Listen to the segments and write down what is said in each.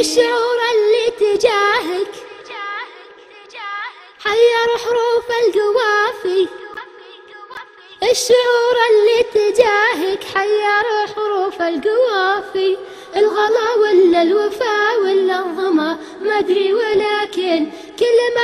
الشعور اللي تجاهك حير حروف القوافي الشعور اللي تجاهك حير حروف القوافي الغلا ولا الوفا ولا الظما، ما ادري ولكن كل ما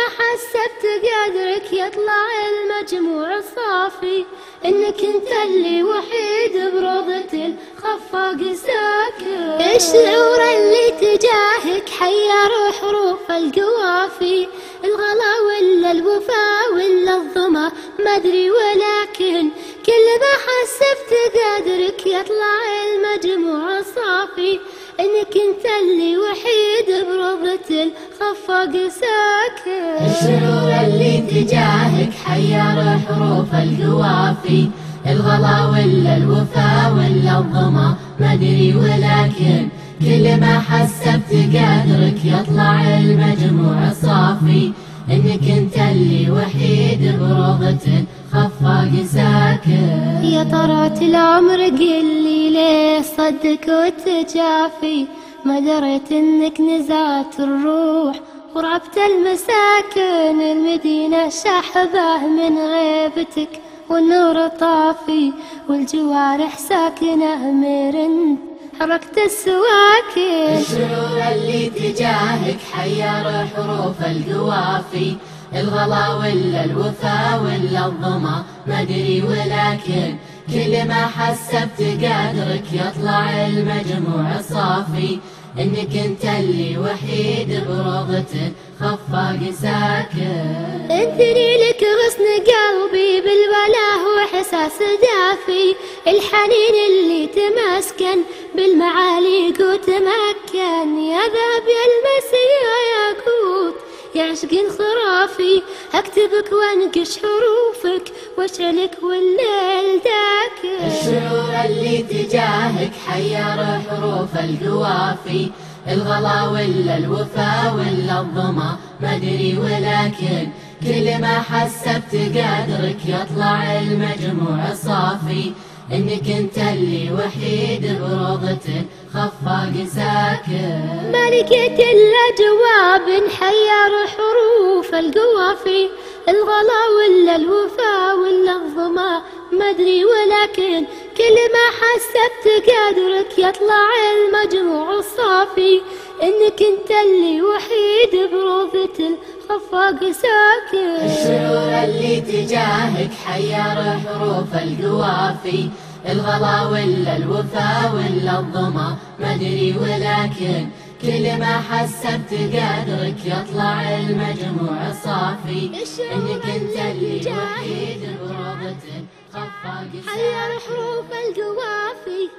حسبت قدرك يطلع المجموع الصافي. انك انت اللي وحيد بروضة الخفاق ساكن الشعور اللي تجاهك؟ حير حروف القوافي. الغلا ولا الوفا ولا الظما. ما ادري ولكن كل ما حسبت قدرك يطلع المجموع الصافي. انك انت اللي وحيد بروضة الخفاق ساكن. الشعور اللي تجاهك حير حروف القوافي الغلا ولا الوفا ولا الظما ما ادري ولكن كل ما حسبت قدرك يطلع المجموع صافي. انك انت اللي وحيد بروضة خفاق ساكن. يا طرات العمر قل لي ليه صدق وتجافي. ما دريت انك نزعت الروح ورعبت المساكن، المدينة شحبة من غيبتك والنور طافي والجوارح ساكنة مرن حركت السواكن. الشعور اللي تجاهك حير حروف القوافي. الغلا ولا الوفا ولا الظما، ما ادري ولكن كل ما حسبت قدرك يطلع المجموع صافي. انك انت اللي وحيد بروضة خفاق ساكن انثني لك غصن قلبي بالولاء واحساس دافي. الحنين اللي تمسكن بالمعاليق وتمكن يا ذهب يا المسيح يا قوت يا عشق خرافي اكتبك وانقش حروفك واشعلك والليل الشعور اللي تجاهك حير حروف القوافي الغلا ولا الوفا ولا الظما، ما ادري ولكن كل ما حسبت قدرك يطلع المجموع صافي. انك انت اللي وحيد بروضة خفاق ساكن. ما لقيت جواب حير حروف القوافي الغلا ولا الوفا ولا الظما، ما ادري ولكن كل ما حسبت قدرك يطلع المجموع الصافي. انك انت اللي وحيد بروضة الخفاق ساكن. الشعور اللي تجاهك حير حروف القوافي. الغلا ولا الوفا ولا الظما ما ادري ولكن كل ما حسبت قدرك يطلع المجموع صافي انك انت اللي وحيد بروضة حير حروف القوافي